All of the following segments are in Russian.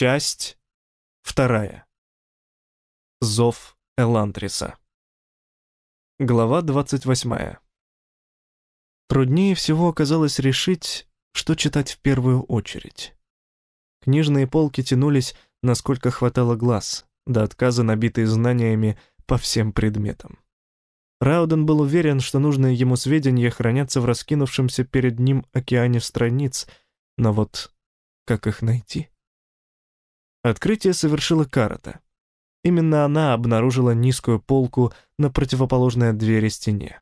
Часть вторая. Зов Элантриса. Глава 28. Труднее всего оказалось решить, что читать в первую очередь. Книжные полки тянулись, насколько хватало глаз, до отказа набитые знаниями по всем предметам. Рауден был уверен, что нужные ему сведения хранятся в раскинувшемся перед ним океане страниц, но вот как их найти? Открытие совершила Карата. Именно она обнаружила низкую полку на противоположной от двери стене.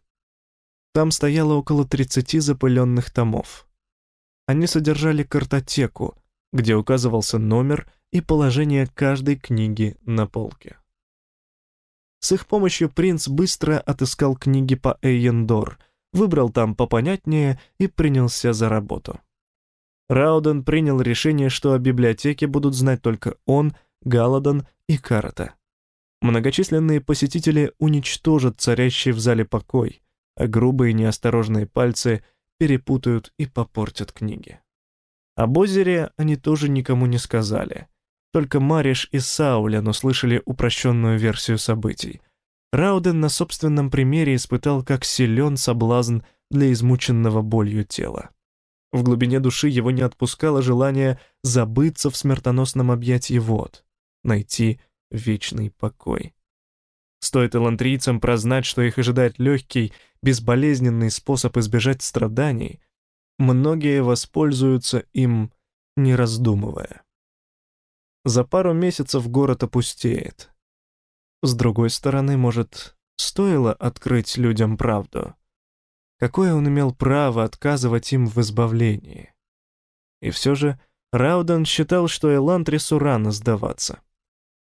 Там стояло около 30 запыленных томов. Они содержали картотеку, где указывался номер и положение каждой книги на полке. С их помощью принц быстро отыскал книги по Эйендор, выбрал там попонятнее и принялся за работу. Рауден принял решение, что о библиотеке будут знать только он, Галадон и Карата. Многочисленные посетители уничтожат царящий в зале покой, а грубые неосторожные пальцы перепутают и попортят книги. Об озере они тоже никому не сказали. Только Мариш и Саулян услышали упрощенную версию событий. Рауден на собственном примере испытал, как силен соблазн для измученного болью тела. В глубине души его не отпускало желание забыться в смертоносном объятии вод, найти вечный покой. Стоит элантрийцам прознать, что их ожидает легкий, безболезненный способ избежать страданий, многие воспользуются им, не раздумывая. За пару месяцев город опустеет. С другой стороны, может, стоило открыть людям правду — Какое он имел право отказывать им в избавлении? И все же Рауден считал, что Элантрису рано сдаваться.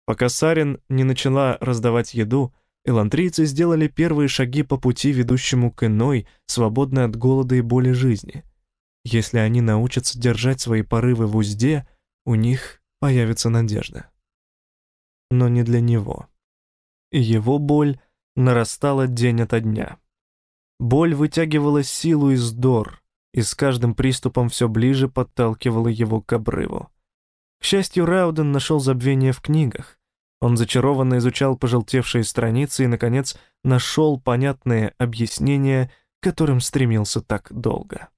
Пока Сарин не начала раздавать еду, элантрийцы сделали первые шаги по пути, ведущему к иной, свободной от голода и боли жизни. Если они научатся держать свои порывы в узде, у них появится надежда. Но не для него. Его боль нарастала день ото дня. Боль вытягивала силу из дор, и с каждым приступом все ближе подталкивала его к обрыву. К счастью, Рауден нашел забвение в книгах. Он зачарованно изучал пожелтевшие страницы и, наконец, нашел понятные объяснения, к которым стремился так долго.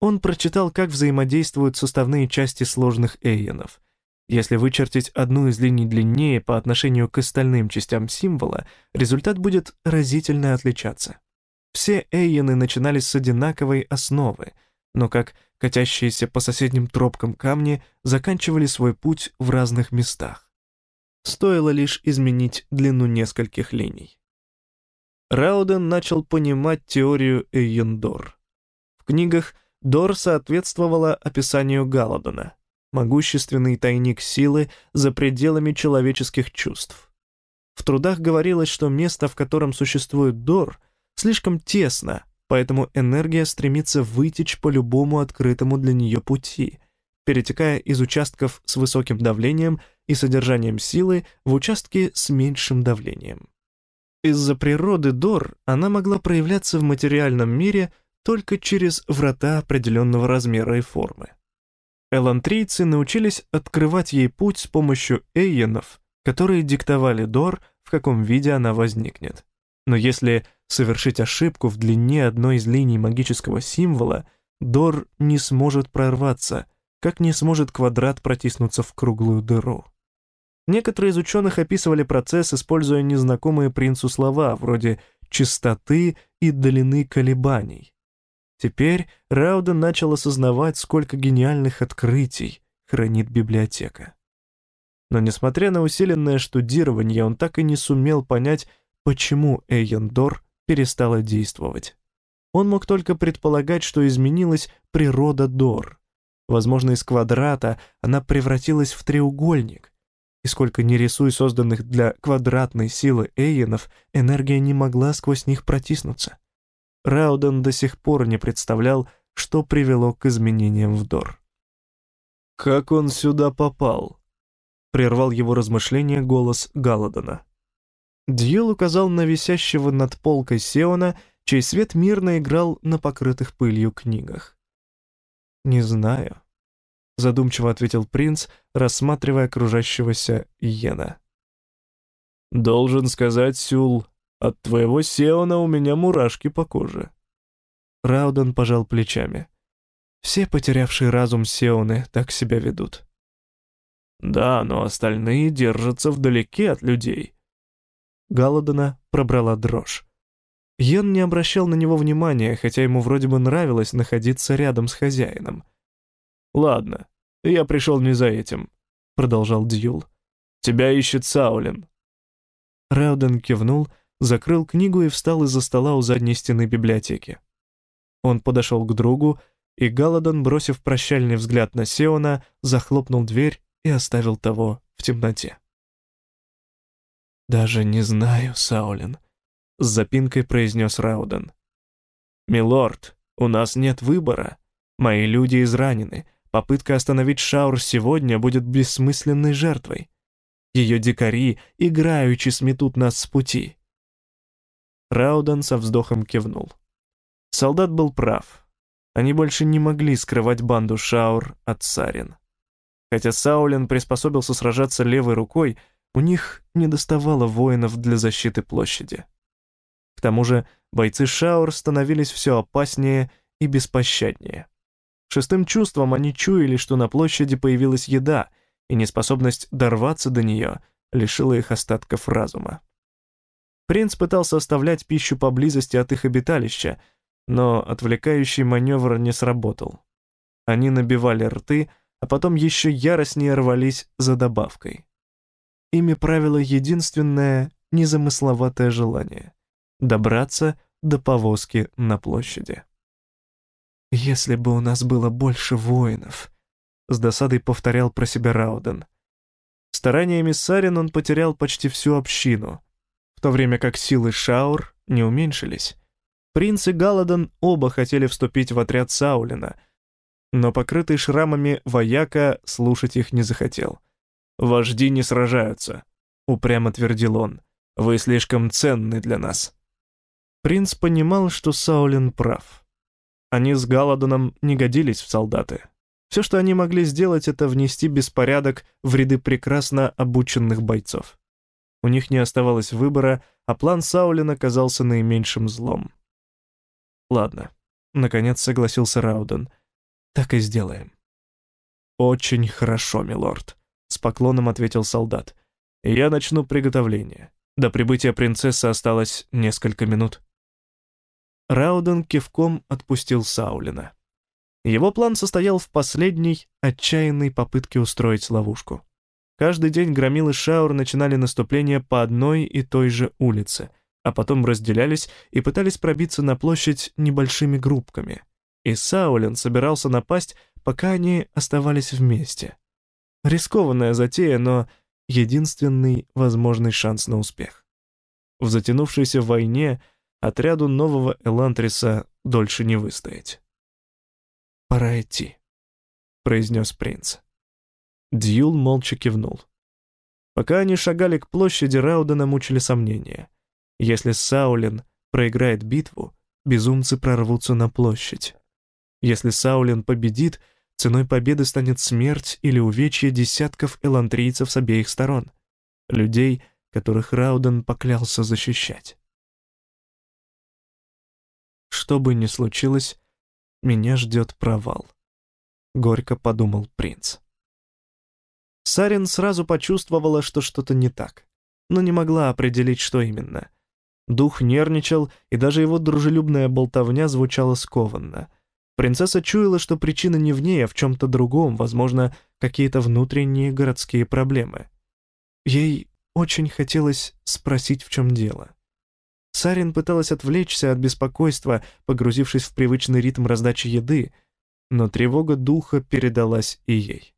Он прочитал, как взаимодействуют составные части сложных эйенов. Если вычертить одну из линий длиннее по отношению к остальным частям символа, результат будет разительно отличаться. Все эйены начинались с одинаковой основы, но как катящиеся по соседним тропкам камни заканчивали свой путь в разных местах. Стоило лишь изменить длину нескольких линий. Рауден начал понимать теорию Эйендор. В книгах Дор соответствовала описанию Галадона, могущественный тайник силы за пределами человеческих чувств. В трудах говорилось, что место, в котором существует Дор — слишком тесно, поэтому энергия стремится вытечь по любому открытому для нее пути, перетекая из участков с высоким давлением и содержанием силы в участки с меньшим давлением. Из-за природы Дор она могла проявляться в материальном мире только через врата определенного размера и формы. Элантрийцы научились открывать ей путь с помощью эйенов, которые диктовали Дор, в каком виде она возникнет. Но если совершить ошибку в длине одной из линий магического символа, Дор не сможет прорваться, как не сможет квадрат протиснуться в круглую дыру. Некоторые из ученых описывали процесс, используя незнакомые принцу слова, вроде «частоты» и «длины колебаний». Теперь Рауден начал осознавать, сколько гениальных открытий хранит библиотека. Но несмотря на усиленное штудирование, он так и не сумел понять, почему Эйендор перестала действовать. Он мог только предполагать, что изменилась природа Дор. Возможно, из квадрата она превратилась в треугольник. И сколько ни рисуй созданных для квадратной силы Эйенов, энергия не могла сквозь них протиснуться. Рауден до сих пор не представлял, что привело к изменениям в Дор. «Как он сюда попал?» — прервал его размышления голос Галадона. Дьюл указал на висящего над полкой Сеона, чей свет мирно играл на покрытых пылью книгах. «Не знаю. задумчиво ответил принц, рассматривая окружающегося Йена. «Должен сказать, Сюл, от твоего Сеона у меня мурашки по коже». Рауден пожал плечами. «Все потерявшие разум Сеоны так себя ведут». «Да, но остальные держатся вдалеке от людей». Галадона пробрала дрожь. Йен не обращал на него внимания, хотя ему вроде бы нравилось находиться рядом с хозяином. «Ладно, я пришел не за этим», — продолжал Дьюл. «Тебя ищет Саулин». Рауден кивнул, закрыл книгу и встал из-за стола у задней стены библиотеки. Он подошел к другу, и Галадон, бросив прощальный взгляд на Сеона, захлопнул дверь и оставил того в темноте. «Даже не знаю, Саулин», — с запинкой произнес Рауден. «Милорд, у нас нет выбора. Мои люди изранены, Попытка остановить Шаур сегодня будет бессмысленной жертвой. Ее дикари играючи сметут нас с пути. Раудан со вздохом кивнул. Солдат был прав. Они больше не могли скрывать банду Шаур от Сарин. Хотя Саулин приспособился сражаться левой рукой, у них не доставало воинов для защиты площади. К тому же бойцы Шаур становились все опаснее и беспощаднее. Шестым чувством они чуяли, что на площади появилась еда, и неспособность дорваться до нее лишила их остатков разума. Принц пытался оставлять пищу поблизости от их обиталища, но отвлекающий маневр не сработал. Они набивали рты, а потом еще яростнее рвались за добавкой. Ими правило единственное незамысловатое желание — добраться до повозки на площади. «Если бы у нас было больше воинов», — с досадой повторял про себя Рауден. Стараниями Сарин он потерял почти всю общину, в то время как силы Шаур не уменьшились. Принц и Галадон оба хотели вступить в отряд Саулина, но покрытый шрамами вояка слушать их не захотел. «Вожди не сражаются», — упрямо твердил он. «Вы слишком ценны для нас». Принц понимал, что Саулин прав. Они с Галадоном не годились в солдаты. Все, что они могли сделать, это внести беспорядок в ряды прекрасно обученных бойцов. У них не оставалось выбора, а план Саулина казался наименьшим злом. «Ладно», — наконец согласился Рауден. «Так и сделаем». «Очень хорошо, милорд», — с поклоном ответил солдат. «Я начну приготовление. До прибытия принцессы осталось несколько минут». Рауден кивком отпустил Саулина. Его план состоял в последней, отчаянной попытке устроить ловушку. Каждый день громилы Шаур начинали наступление по одной и той же улице, а потом разделялись и пытались пробиться на площадь небольшими группками. И Саулин собирался напасть, пока они оставались вместе. Рискованная затея, но единственный возможный шанс на успех. В затянувшейся войне Отряду нового Элантриса дольше не выстоять. «Пора идти», — произнес принц. Дьюл молча кивнул. Пока они шагали к площади, Раудена мучили сомнения. Если Саулин проиграет битву, безумцы прорвутся на площадь. Если Саулин победит, ценой победы станет смерть или увечье десятков элантрийцев с обеих сторон, людей, которых Рауден поклялся защищать. Что бы ни случилось, меня ждет провал. Горько подумал принц. Сарин сразу почувствовала, что что-то не так, но не могла определить, что именно. Дух нервничал, и даже его дружелюбная болтовня звучала скованно. Принцесса чуяла, что причина не в ней, а в чем-то другом, возможно, какие-то внутренние городские проблемы. Ей очень хотелось спросить, в чем дело. Сарин пыталась отвлечься от беспокойства, погрузившись в привычный ритм раздачи еды, но тревога духа передалась и ей.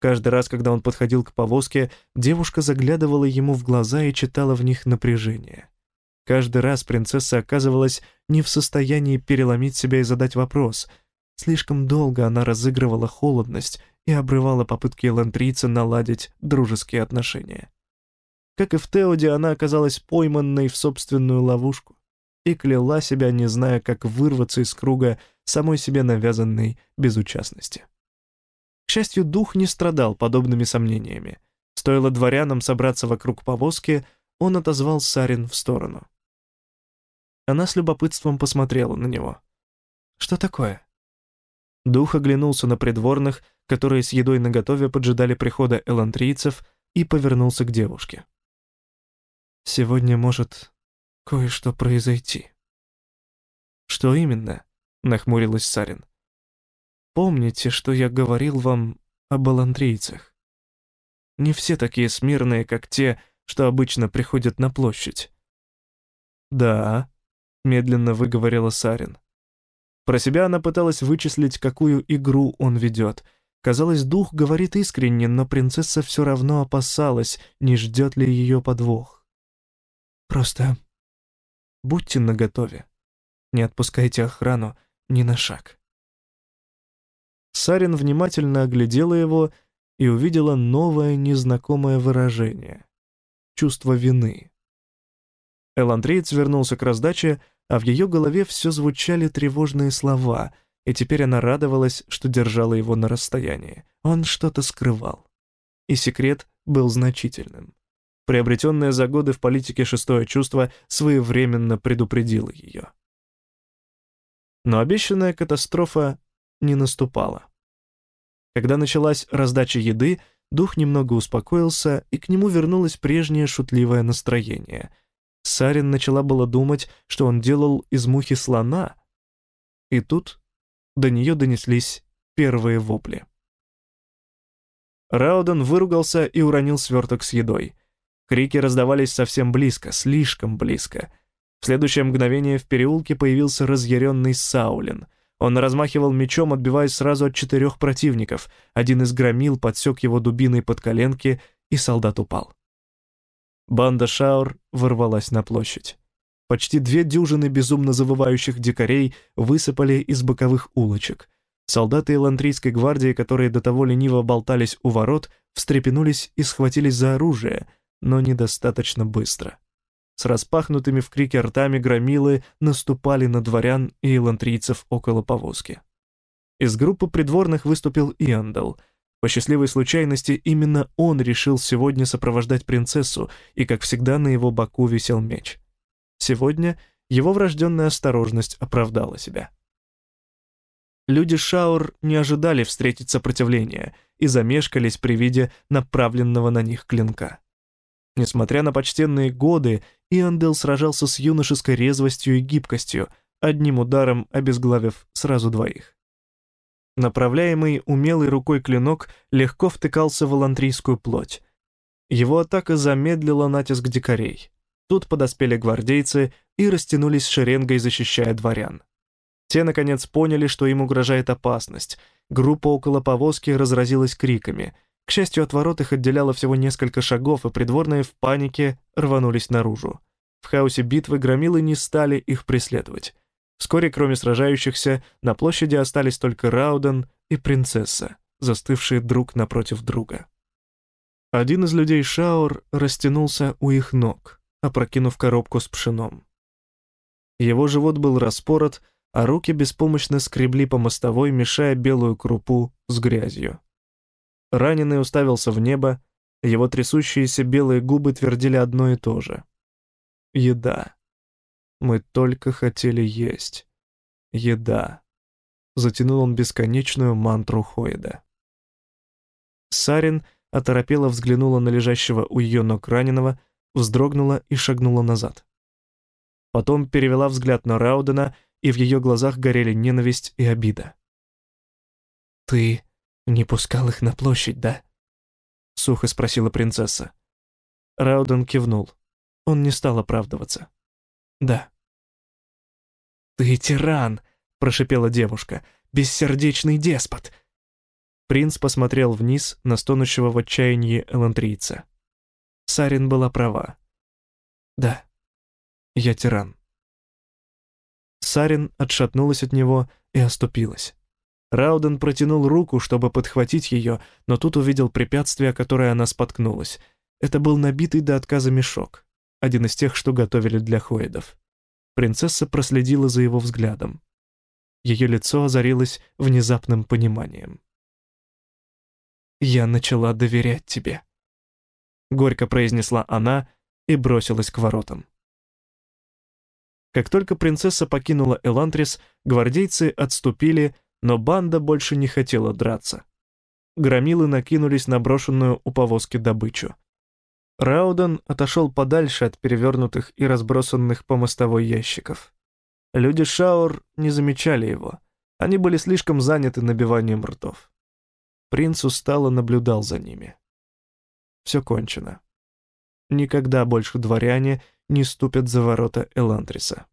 Каждый раз, когда он подходил к повозке, девушка заглядывала ему в глаза и читала в них напряжение. Каждый раз принцесса оказывалась не в состоянии переломить себя и задать вопрос. Слишком долго она разыгрывала холодность и обрывала попытки элантрийца наладить дружеские отношения. Как и в Теоде, она оказалась пойманной в собственную ловушку и кляла себя, не зная, как вырваться из круга самой себе навязанной безучастности. К счастью, дух не страдал подобными сомнениями. Стоило дворянам собраться вокруг повозки, он отозвал Сарин в сторону. Она с любопытством посмотрела на него. «Что такое?» Дух оглянулся на придворных, которые с едой наготове поджидали прихода элантрийцев, и повернулся к девушке. «Сегодня может кое-что произойти». «Что именно?» — нахмурилась Сарин. «Помните, что я говорил вам об элантрийцах? Не все такие смирные, как те, что обычно приходят на площадь». «Да», — медленно выговорила Сарин. Про себя она пыталась вычислить, какую игру он ведет. Казалось, дух говорит искренне, но принцесса все равно опасалась, не ждет ли ее подвох. «Просто будьте наготове. Не отпускайте охрану ни на шаг». Сарин внимательно оглядела его и увидела новое незнакомое выражение — чувство вины. Эландреец вернулся к раздаче, а в ее голове все звучали тревожные слова, и теперь она радовалась, что держала его на расстоянии. Он что-то скрывал. И секрет был значительным. Приобретенное за годы в политике шестое чувство своевременно предупредило ее. Но обещанная катастрофа не наступала. Когда началась раздача еды, дух немного успокоился, и к нему вернулось прежнее шутливое настроение — Сарин начала было думать, что он делал из мухи слона. И тут до нее донеслись первые вопли. Рауден выругался и уронил сверток с едой. Крики раздавались совсем близко, слишком близко. В следующее мгновение в переулке появился разъяренный Саулин. Он размахивал мечом, отбиваясь сразу от четырех противников. Один из громил подсек его дубиной под коленки, и солдат упал. Банда Шаур ворвалась на площадь. Почти две дюжины безумно завывающих дикарей высыпали из боковых улочек. Солдаты Элантрийской гвардии, которые до того лениво болтались у ворот, встрепенулись и схватились за оружие, но недостаточно быстро. С распахнутыми в крике ртами громилы наступали на дворян и элантрийцев около повозки. Из группы придворных выступил Иандал — по счастливой случайности, именно он решил сегодня сопровождать принцессу, и, как всегда, на его боку висел меч. Сегодня его врожденная осторожность оправдала себя. Люди Шаур не ожидали встретить сопротивление и замешкались при виде направленного на них клинка. Несмотря на почтенные годы, Иандел сражался с юношеской резвостью и гибкостью, одним ударом обезглавив сразу двоих. Направляемый умелой рукой клинок легко втыкался в алантрийскую плоть. Его атака замедлила натиск дикарей. Тут подоспели гвардейцы и растянулись шеренгой, защищая дворян. Те, наконец, поняли, что им угрожает опасность. Группа около повозки разразилась криками. К счастью, от ворот их отделяло всего несколько шагов, и придворные в панике рванулись наружу. В хаосе битвы громилы не стали их преследовать. Вскоре, кроме сражающихся, на площади остались только Рауден и принцесса, застывшие друг напротив друга. Один из людей Шаур растянулся у их ног, опрокинув коробку с пшеном. Его живот был распорот, а руки беспомощно скребли по мостовой, мешая белую крупу с грязью. Раненый уставился в небо, его трясущиеся белые губы твердили одно и то же. Еда. Мы только хотели есть. Еда. Затянул он бесконечную мантру Хойда. Сарин оторопела взглянула на лежащего у ее ног раненого, вздрогнула и шагнула назад. Потом перевела взгляд на Раудена, и в ее глазах горели ненависть и обида. «Ты не пускал их на площадь, да?» — сухо спросила принцесса. Рауден кивнул. Он не стал оправдываться. «Да». «Ты тиран!» — прошипела девушка. «Бессердечный деспот!» Принц посмотрел вниз на стонущего в отчаянии элантрийца. Сарин была права. «Да, я тиран». Сарин отшатнулась от него и оступилась. Рауден протянул руку, чтобы подхватить ее, но тут увидел препятствие, которое она споткнулась. Это был набитый до отказа мешок, один из тех, что готовили для хоидов. Принцесса проследила за его взглядом. Ее лицо озарилось внезапным пониманием. я начала доверять тебе», — горько произнесла она и бросилась к воротам. Как только принцесса покинула Элантрис, гвардейцы отступили, но банда больше не хотела драться. Громилы накинулись на брошенную у повозки добычу. Рауден отошел подальше от перевернутых и разбросанных по мостовой ящиков. Люди Шаур не замечали его. Они были слишком заняты набиванием ртов. Принц устало наблюдал за ними. Все кончено. Никогда больше дворяне не ступят за ворота Эландриса.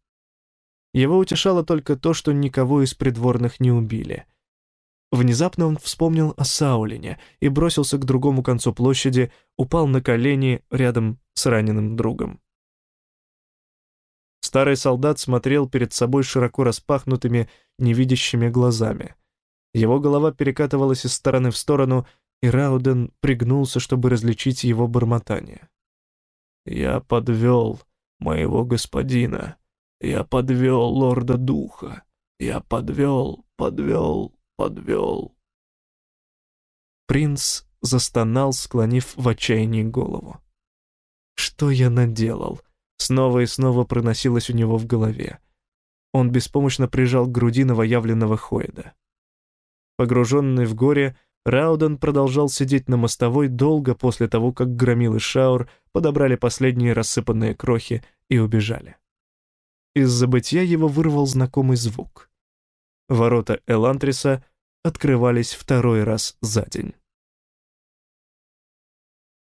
Его утешало только то, что никого из придворных не убили. Внезапно он вспомнил о Саулине и бросился к другому концу площади, упал на колени рядом с раненым другом. Старый солдат смотрел перед собой широко распахнутыми, невидящими глазами. Его голова перекатывалась из стороны в сторону, и Рауден пригнулся, чтобы различить его бормотание. «Я подвел моего господина. Я подвел лорда духа. Я подвел, подвел, подвел». Принц застонал, склонив в отчаянии голову. «Что я наделал?» Снова и снова проносилось у него в голове. Он беспомощно прижал к груди новоявленного Хойда. Погруженный в горе, Рауден продолжал сидеть на мостовой долго после того, как громилы Шаур подобрали последние рассыпанные крохи и убежали. Из забытья его вырвал знакомый звук. Ворота Элантриса открывались второй раз за день.